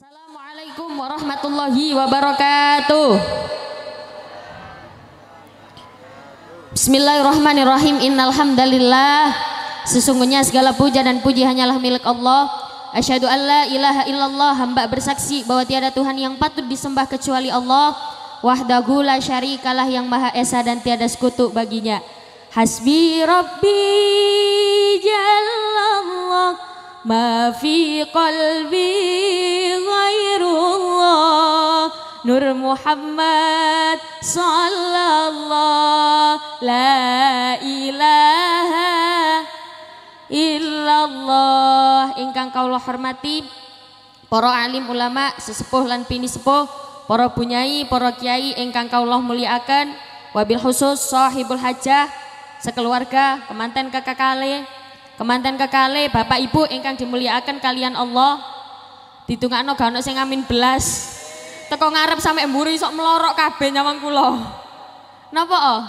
Assalamualaikum warahmatullahi wabarakatuh. Bismillahirrahmanirrahim. Innal hamdalillah. Sesungguhnya segala puja dan puji hanyalah milik Allah. Asyhadu an la ilaha illallah. Hamba bersaksi bahwa tiada Tuhan yang patut disembah kecuali Allah. Wahdahu la syarikalah yang maha esa dan tiada sekutu baginya. Hasbi rabbi jallallah ma fi qalbi ghairullah Nur Muhammad sallallahu la ilaha illallah ingkang kaula hormati para alim ulama sesepuh lan pini sepuh para bunyai para kiai ingkang kaula muliakan. Wabil khusus sahibul hajah sekeluarga kemanten kakakale kemanten kakale bapak ibu ingkang dimuliakan kalian Allah ditungakno gak ono sing ngamin belas. Teko ngarep sampe mburi sok melorok kabeh nyawang kula. Napa oh?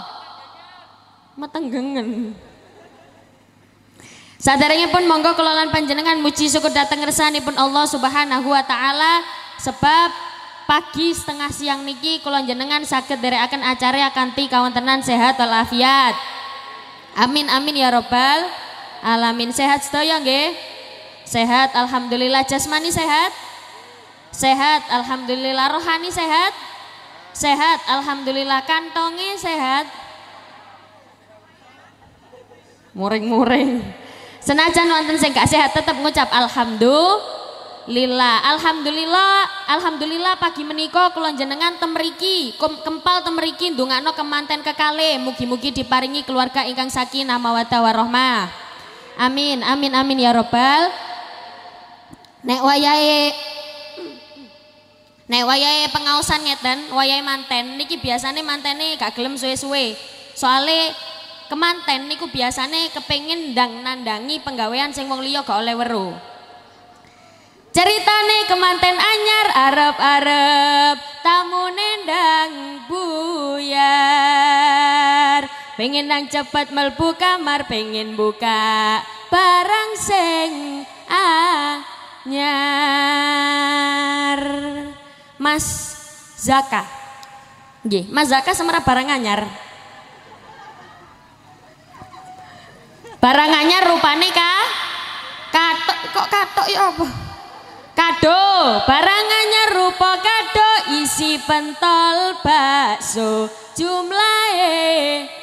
Metenggengen. Sadarnya pun monggo kelolaan panjenengan muji syukur datang pun Allah Subhanahu wa taala. Sebab pagi setengah siang niki kula jenengan saged akan acara kanthi kawontenan sehat walafiat. Amin amin ya robbal alamin. Sehat sedaya nggih? Sehat alhamdulillah jasmani sehat? Sehat alhamdulillah rohani sehat? Sehat alhamdulillah kantongi sehat? Muring-muring. Senajan wonten sing gak sehat tetap ngucap alhamdulillah. Alhamdulillah, alhamdulillah pagi menika kula jenengan temeriki, kempal temeriki ndongakno kemanten kekale, mugi-mugi diparingi keluarga ingkang sakinah mawaddah warahmah. Amin, amin, amin ya robbal. Nek wayahe Nek wayahe pengaosan ngeten, wayahe manten niki biasane mantene gak gelem suwe-suwe. Soale kemanten niku biasane kepengin ndang nandangi penggawean sing wong liya gak oleh weru. Ceritane kemanten anyar arep-arep tamu nendang buyar. Pengen nang cepet melbu kamar, pengen buka barang sing anyar. Mas Zaka. Nggih, Mas Zaka semera barang anyar. Barangannya rupane kah? Katok kok katok ya apa? Kado, barangannya rupa kado isi pentol bakso jumlahe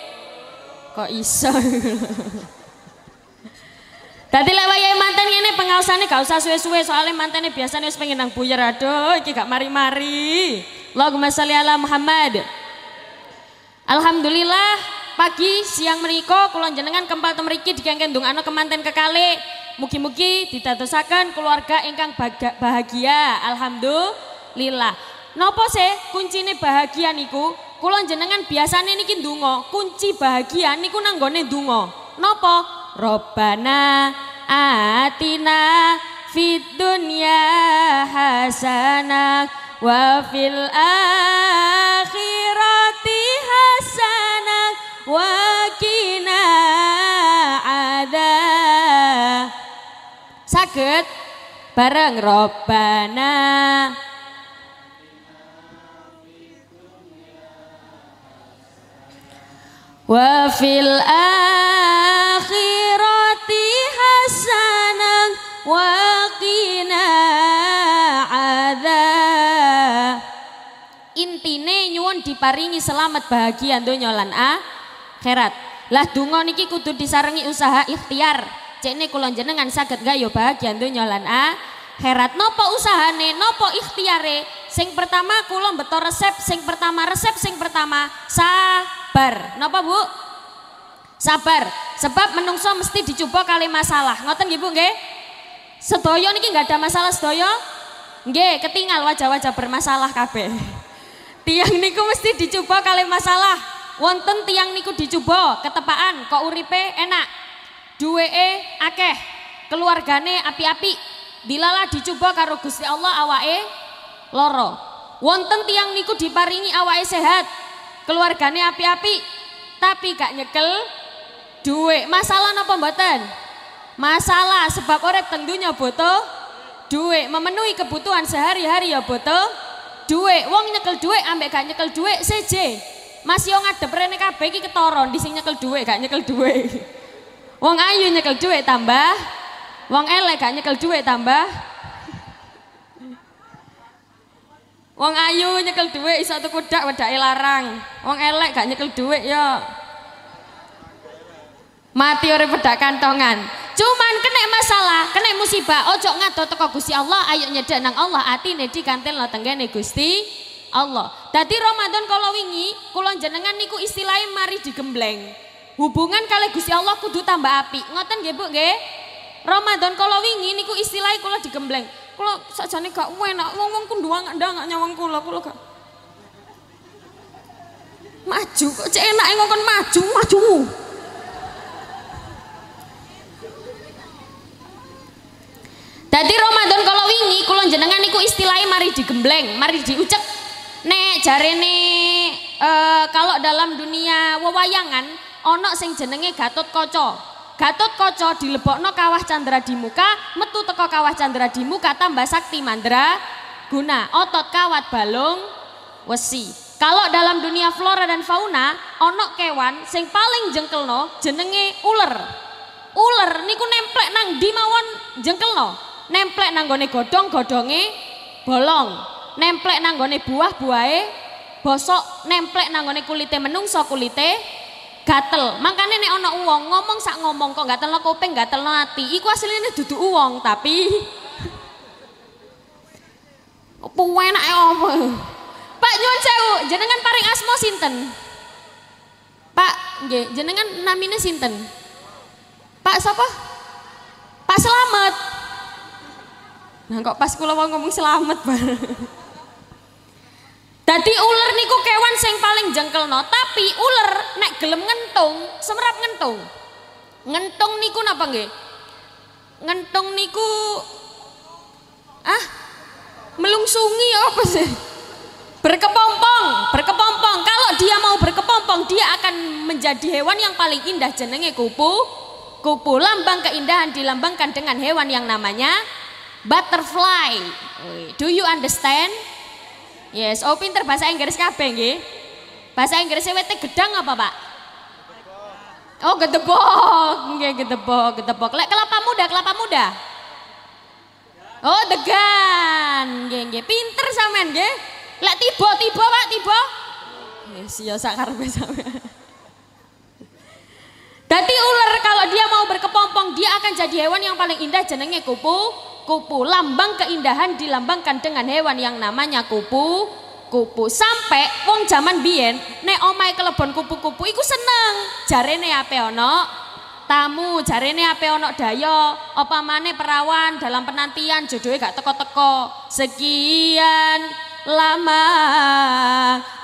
kok iso? Tadi lek wayahe mantan ngene pengaosane gak usah suwe-suwe soalnya mantannya biasanya wis pengen nang buyer aduh iki gak mari-mari. Allahumma sholli ala Muhammad. Alhamdulillah pagi siang meniko kulon jenengan kempal temeriki digangken anak kemanten kekale. Mugi-mugi didadosaken keluarga ingkang bahagia. Alhamdulillah. Nopo sih kuncine bahagia niku kulon jenengan biasanya niki ndonga kunci bahagia niku nanggone ndonga. Nopo Robbana atina fid dunya hasanah wa fil akhirati hasanah wakina ada sakit bareng robana wa fil akhirati hasanah wa qina ada intine nyuwun diparingi selamat bahagia donya lan akhirat. Lah donga niki kudu disarengi usaha ikhtiar. Cekne kula jenengan saged gayo bahagia donya lan akhirat. Napa usahane, napa ikhtiare? Sing pertama kula beto resep, sing pertama resep sing pertama sabar. Napa Bu? Sabar. Sebab menungso mesti dicoba kali masalah. Ngoten nggih Bu nggih? Sedaya niki nggak ada masalah sedaya? Nggih, ketinggal wajah-wajah bermasalah kabeh. Tiang niku mesti dicoba kali masalah wonten tiang niku dicoba ketepaan kok uripe enak duweke akeh keluargane api-api dilalah dicoba karo Gusti Allah awake loro. Wonten tiang niku diparingi awake sehat keluargane api-api tapi gak nyekel duwe masalah napa mboten? Masalah sebab urip tentunya butuh memenuhi kebutuhan sehari-hari ya butuh duit wong nyekel duit ambek gak nyekel duit seje masih yang ngadep rene kabeh iki ketoron di sini nyekel duit gak nyekel duit wong ayu nyekel duit tambah wong elek gak nyekel duit tambah Wong ayu nyekel duit iso tuku dak wedake larang. Wong elek gak nyekel duit ya. Mati ora pedak kantongan. Cuman kena masalah, kena musibah, ojo ngato teko Gusti Allah, ayo nyedek nang Allah, atine dikantilno tenggene Gusti Allah. Dadi Ramadan kalau wingi, kula jenengan niku istilahnya mari digembleng. Hubungan kali Gusti Allah kudu tambah api. Ngoten nggih Bu? Ramadan kalau wingi niku istilahnya kula digembleng. Kula sakjane gak enak, wong-wong ku nduang ndang nyawang kula, kula gak maju kok cek enak ngomong maju maju Jadi Ramadan kalau wingi kulon jenengan niku istilahnya mari digembleng, mari diucek. Nek jarene uh, kalau dalam dunia wewayangan ono sing jenenge Gatot Kaca. Gatot Kaca dilebokno kawah candra di muka, metu teko kawah candra di muka tambah sakti mandra guna. Otot kawat balung wesi. Kalau dalam dunia flora dan fauna ono kewan sing paling jengkelno jenenge ular. Ular niku nemplek nang di mawon jengkelno nemplek nanggone godong godonge bolong nemplek nanggone buah buahe bosok nemplek nanggone kulite menungso kulite gatel. Makanya nek ono uang ngomong sak ngomong kok gatel no kuping gatel no hati iku aslinya dudu uang tapi apa enak apa? Pak nyuwun sewu. Jenengan paring asmo sinten? Pak nggih jenengan namine sinten? Pak sapa? Pak Selamat. Nah kok pas kula ngomong selamat bareng. Dadi ular niku kewan sing paling jengkelno, tapi ular nek gelem ngentung, semerap ngentung. Ngentung niku napa nggih? Ngentung niku ah melungsungi apa sih? Berkepompong, berkepompong. Kalau dia mau berkepompong, dia akan menjadi hewan yang paling indah jenenge kupu. Kupu lambang keindahan dilambangkan dengan hewan yang namanya Butterfly. Do you understand? Yes, oh pinter bahasa Inggris kabeh nggih. Bahasa Inggrisnya wete gedang apa, Pak? Oh, gedebok. Nggih, gedebok, gedebok. Lek kelapa muda, kelapa muda. Oh, degan. Nggih, nggih. Pinter sampean nggih. Lek tiba, tiba, Pak, tiba. Yes, ya sak karepe sampean. Ular kalau dia mau berkepompong dia akan jadi hewan yang paling indah jenenge kupu kupu. Lambang keindahan dilambangkan dengan hewan yang namanya kupu kupu. Sampai wong zaman biyen nek omai kelebon kupu-kupu iku seneng. Jarene ape ono tamu, jarene ape ono dayo, apa mane perawan dalam penantian jodohnya gak teko-teko. Sekian lama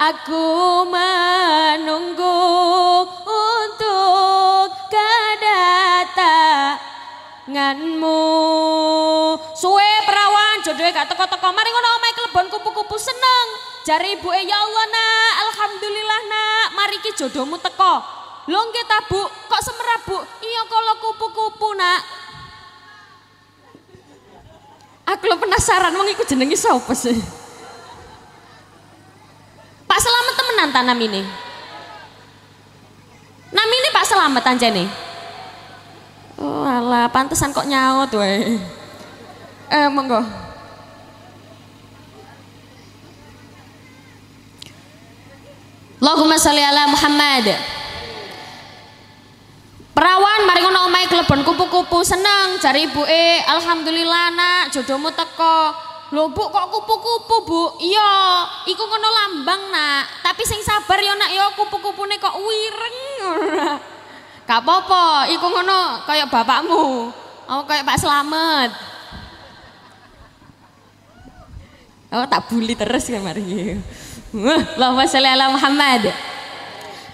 aku menunggu untuk kedatanganmu suwe perawan jodohnya gak teko-teko. Mari ngono omae kelebon kupu-kupu seneng. Jari ibu ya Allah nak. Alhamdulillah nak. Mari ki jodohmu teko. Lho Bu? Kok semerap Bu? Iya kalau kupu-kupu nak. Aku lo penasaran wong iku jenenge sapa sih? Pak Selamat temenan tanam ini Nam ini Pak Selamat anjene. Oh alah, pantesan kok nyaut wae. Eh monggo. Allahumma sholli ala Muhammad. Perawan mari ngono omahe klebon kupu-kupu seneng cari ibuke alhamdulillah nak jodohmu teko. Lho Bu kok kupu-kupu Bu? Iya, iku ngono lambang nak. Tapi sing sabar ya nak ya kupu-kupune kok wireng. Gak apa-apa, iku ngono kayak bapakmu. Oh kayak Pak Slamet. Oh tak bully terus ya mari. Allahumma sholli ala Muhammad.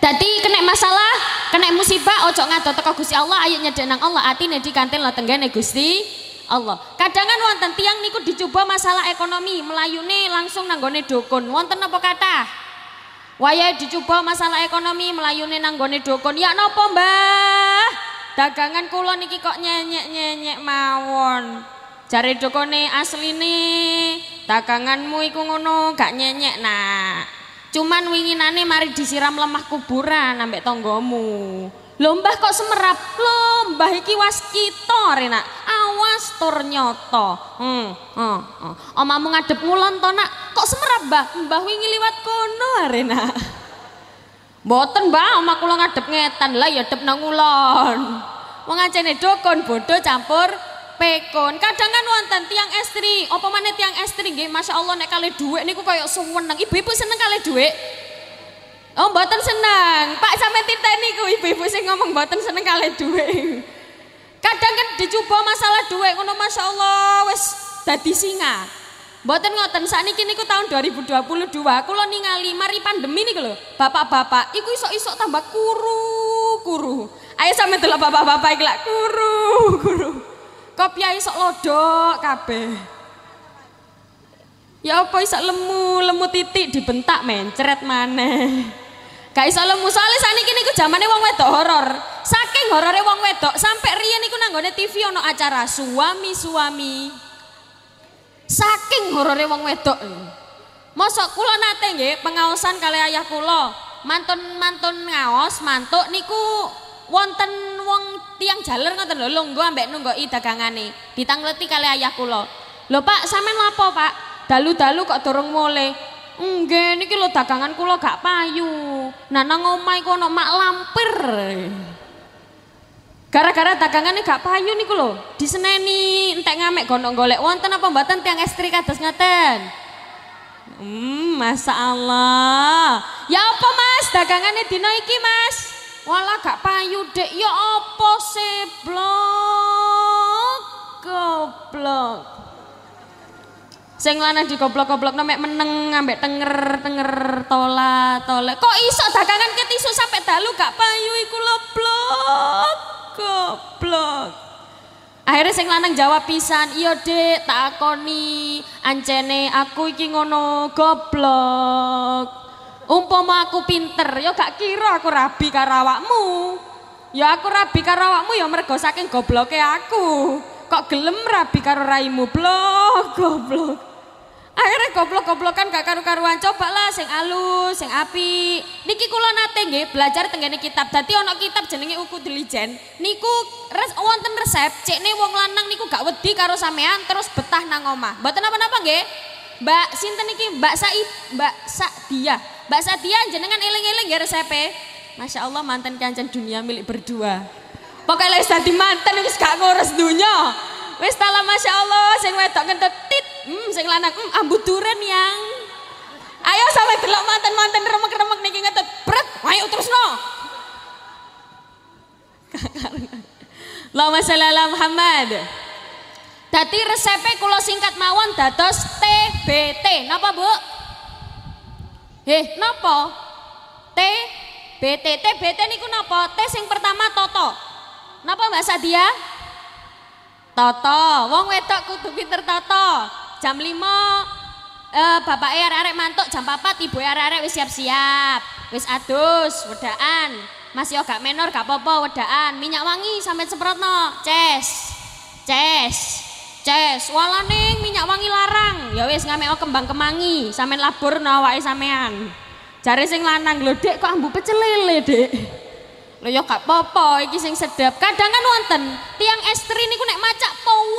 Tadi kena masalah, kena musibah, ojo ngato teko Gusti Allah, ayo nyedenang Allah, atine dikantil tenggene Gusti Allah. Kadangan wonten tiang niku dicoba masalah ekonomi, melayune langsung nanggone dukun. Wonten apa kata? Waya dicoba masalah ekonomi, melayune nanggone dukun. Ya nopo mbah? Dagangan kula niki kok nyenyek-nyenyek mawon. Jare dokone asline daganganmu iku ngono gak nyenyek nak. Cuman winginane mari disiram lemah kuburan ambek tonggomu. Lho mbah kok semerap? Lho mbah iki waskita rena. Awas tur nyoto. Hmm, hmm, hmm. Omamu ngadep ngulon to nak. Kok semerap mbah? Mbah wingi liwat kono rena. Mboten mbah omah kula ngadep ngetan lah ya dep nang ngulon. Wong acene dokon bodoh campur pekon. Kadang kan wonten tiang estri, apa mana tiang estri nggih masyaallah nek kali dhuwit niku koyo suweneng. Ibu-ibu seneng kali dhuwit? Oh, mboten seneng. Pak sampe titeni ku ibu-ibu sing ngomong mboten seneng kali dhuwit. Kadang kan dicoba masalah dhuwit ngono masyaallah wis dadi singa. Mboten ngoten sakniki niku tahun 2022 kula ningali mari pandemi niku lho. Bapak-bapak iku isok-isok tambah kuru-kuru. Ayo sampe delok bapak-bapak iki lak kuru-kuru. Kopiah isok lodok kabeh. Ya apa isok lemu, lemu titik dibentak mencret maneh. Gak iso lemu soalnya saniki niku zamane wong wedok horor. Saking horore wong wedok sampai riyen niku nanggone TV ono acara suami-suami. Saking horore wong wedok. Mosok kula nate nggih pengaosan kali ayah kula. Mantun-mantun ngaos, mantuk niku wonten wong tiang jaler ngoten lho lungguh ambek nunggoki dagangane. Ditangleti kali ayah kula. Lho Pak, sampean lapo Pak? Dalu-dalu kok dorong mulai. Nggih niki lho dagangan kula gak payu. Nah nang ana mak lampir. Gara-gara dagangane gak payu niku lho, diseneni entek ngamek gonok golek wonten apa mboten tiang estri kados ngaten? Hmm, masa Allah. Ya apa Mas dagangane dina iki Mas? Walah gak payu dek, ya apa seblok? Goblok. Sing lanang digoblok-goblok mek meneng ambek tenger tenger tola tole. Kok iso dagangan ketisu sampai dalu gak payu iku lho blok. Goblok. Akhirnya sing lanang jawab pisan, "Iya, Dek, tak akoni. Ancene aku iki ngono goblok." Umpama aku pinter, ya gak kira aku rabi karo awakmu. Ya aku rabi karo awakmu ya mergo saking gobloke aku. Kok gelem rabi karo blok, goblok. Goblok-goblokan gak karu-karuan. Cobalah sing alus, sing api. Niki kula nate nggih belajar tenggene kitab. Dadi ana kitab jenenge Uku Dilijen. Niku res, wonten resep cekne wong lanang niku gak wedi karo sampean terus betah nang omah. Mboten apa-apa nggih. Mbak sinten niki Mbak Said, Mbak Sadia. Mbak Sadia jenengan eling-eling ya resepe. Masya Allah mantan kancan dunia milik berdua. Pokoknya wis dadi mantan wis gak ngurus dunia. Wis tala Masya Allah sing wedok ngentut Hmm, sing lanang, hmm, ambut duren yang. Ayo sampai delok mantan-mantan remek-remek niki ngetut. Bret, ayo terus no. Allahumma sholli ala Muhammad. Dadi resepe kula singkat mawon dados TBT. Napa, Bu? Heh, napa? T BT TBT niku napa? T sing pertama Toto. Napa Mbak Sadia? Toto, wong wedok kudu pinter Toto jam 5 eh bapak arek-arek mantuk jam 4 ibu arek-arek wis siap-siap wis adus wedaan masih gak menor gak apa-apa wedaan minyak wangi sampai semprotno. Ces ces ces. Walane minyak wangi larang. Ya wis ngameo kembang kemangi. Sampean labur no awake sampean jare sing lanang lho dek kok ambu pecel dek lho ya gak apa-apa iki sing sedap. Kadang kan wonten tiang estri niku nek macak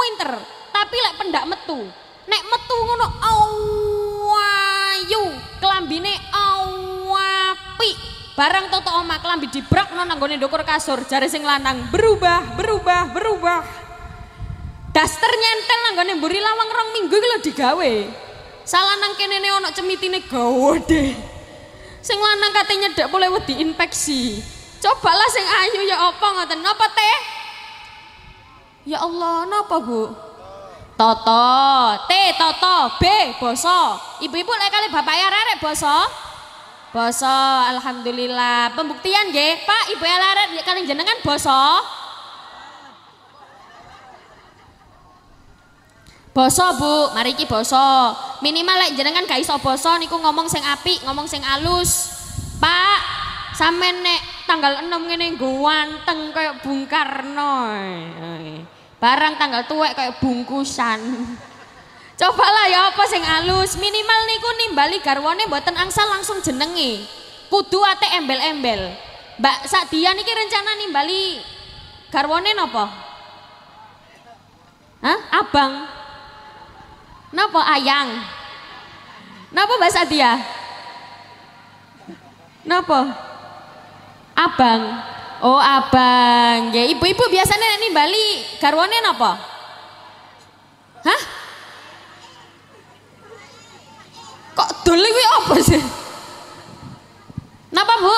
winter. Tapi lek pendak metu nek metu ngono awayu. Kelambine awapi. Barang toto oma kelambi dibrak ngono nanggone ndukur kasur. Jari sing lanang berubah berubah berubah. Daster nyentel nanggone mburi lawang rong minggu lho digawe. Salah nang kene ono cemitine gawede sing lanang katanya ndak boleh wedi infeksi. Cobalah sing ayu ya apa ngoten? Napa teh? Ya Allah napa bu Toto, T Toto, B boso. Ibu-ibu lek kali bapak ya rarek boso. Boso, alhamdulillah. Pembuktian nggih, Pak, Ibu ya rarek kali jenengan boso. Boso Bu, mari ki boso. Minimal lek jenengan gak iso boso niku ngomong sing apik, ngomong sing alus. Pak, sampean nek tanggal 6 ngene nggo wanteng kaya Bung Karno. Barang tanggal tuwek kayak bungkusan. Cobalah ya apa sing alus, minimal niku nimbali garwane mboten angsal langsung jenengi. Kudu ate embel-embel. Mbak Sadia niki rencana nimbali garwane napa? Hah? Abang. Napa ayang? Napa Mbak Sadia? Napa? Abang. Oh, abang. Ya, ibu-ibu biasanya nih Bali garwane napa? Hah? Kok dulu kuwi apa sih? Napa, Bu?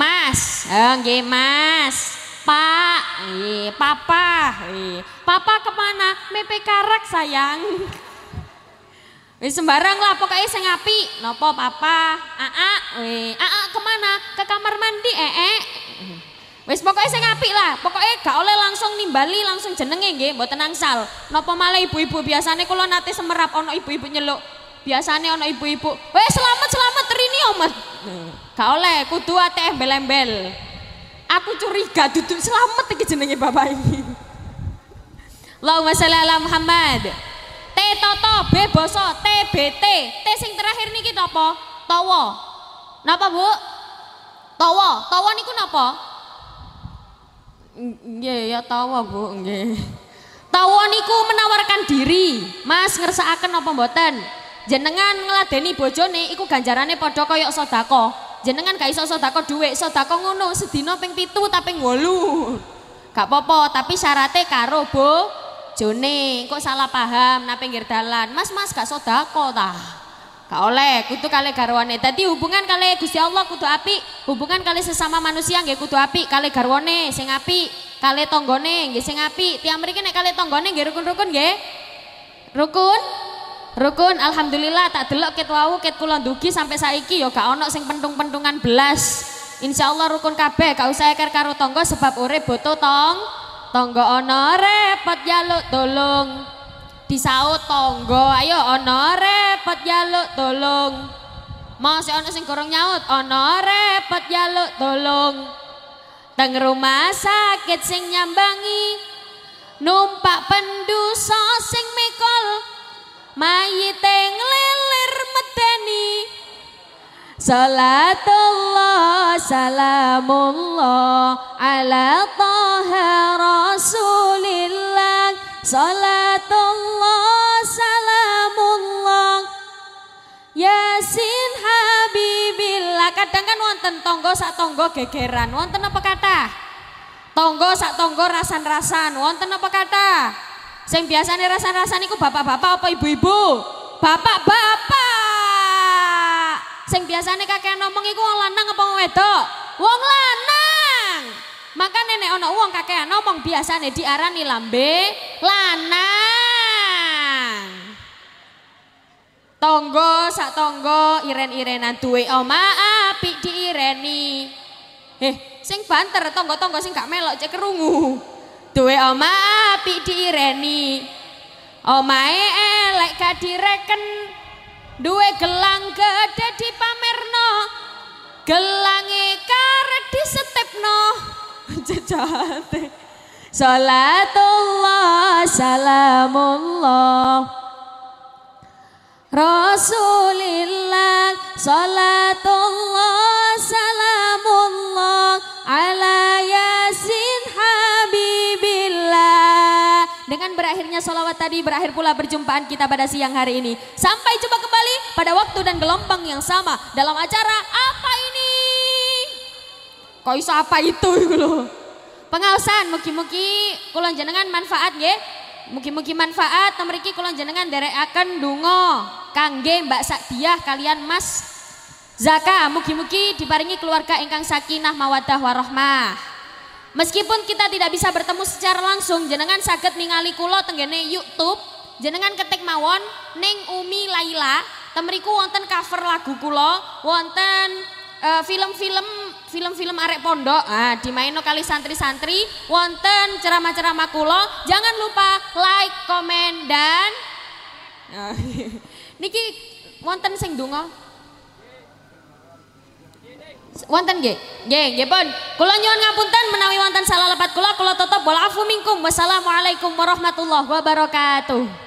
Mas. Oh, Mas. Pak, eh, papa, eh, papa ke mana? Mepe karak sayang. Wis sembarang lah pokoknya sing api. Nopo papa? Aa, aa ke mana? Ke kamar mandi, ee. -e. Wis pokoknya sing api lah. Pokoknya gak oleh langsung nimbali langsung jenenge nggih, mboten angsal. Nopo malah ibu-ibu biasanya kalau nate semerap ono ibu-ibu nyeluk. Biasanya ono ibu-ibu, "Weh, selamat selamat Rini omat." Gak oleh, kudu ate embel-embel. Aku curiga duduk selamat iki jenenge bapak ini. Allahumma sholli ala Muhammad. T toto, B boso, T BT. T sing terakhir niki napa? Tawa. Napa, Bu? Tawa. Tawa niku napa? Nggih, ya tawa, Bu, nggih. Tawa niku menawarkan diri. Mas ngersakaken apa mboten? Jenengan ngladeni bojone iku ganjarane padha kaya sedekah jenengan gak iso sodako duit sodako ngono sedina ping pitu tapi ngolu gak popo tapi syaratnya karo bo jone kok salah paham na pinggir dalan mas mas gak sodako ta gak oleh kudu kali garwane tadi hubungan kali Gusti Allah kudu api hubungan kali sesama manusia nggih kudu api kali garwane sing api kali tonggone nggih sing api tiang mriki nek kali tonggone nggih rukun-rukun nggih rukun Rukun alhamdulillah tak delok ket wau ket kula ndugi sampai saiki ya gak ono sing pentung-pentungan belas. Insyaallah rukun kabeh gak usah eker karo tangga sebab urip boto tong. Tangga ana repot jaluk tolong. Disaut tangga ayo ana repot jaluk tolong. Masih ono sing gorong nyaut. Ana repot jaluk tolong. Teng rumah sakit sing nyambangi. Numpak penduso sing mikol mayite nglelir medeni. Salatullah salamullah. Ala taha rasulillah. Salatullah Wonten tonggo sak tonggo gegeran Wonten apa kata? Tonggo sak tonggo rasan-rasan Wonten apa kata? Sing biasanya rasa-rasa niku bapak-bapak apa ibu-ibu? Bapak-bapak. Sing biasanya kakek ngomong iku wong lanang apa wong wedok? Wong lanang. Maka nenek ono wong kakek ngomong biasanya diarani lambe lanang. Tonggo sak tonggo iren-irenan duwe oma diireni. Eh, sing banter tonggo-tonggo sing gak melok cek kerungu. Duwe oma api diireni. Omae elek gak direken. Duwe gelang gede dipamerno. Gelange karet disetepno. Jejate. Salatullah salamullah. Rasulillah salatullah sholawat tadi berakhir pula perjumpaan kita pada siang hari ini. Sampai jumpa kembali pada waktu dan gelombang yang sama dalam acara apa ini? Kok iso apa itu loh. Pengawasan mugi-mugi kulon jenengan manfaat ya mugi-mugi manfaat mriki kula jenengan derekaken donga kangge Mbak Sakdiah kalian Mas Zaka. Mugi-mugi diparingi keluarga ingkang sakinah mawaddah warahmah Meskipun kita tidak bisa bertemu secara langsung jenengan saged ningali kula tenggene YouTube jenengan ketik mawon ning Umi Laila. Temriku wonten cover lagu kula wonten uh, film-film film-film arek pondok. Ah dimaino kali santri-santri. Wonten ceramah-ceramah kula. Jangan lupa like komen dan uh, niki wonten sing donga Wonten nggih? Nggih, nggih pun. Kula nyuwun ngapunten menawi wonten salah lepat kula kula tutup wal afu minkum. Wassalamualaikum warahmatullahi wabarakatuh.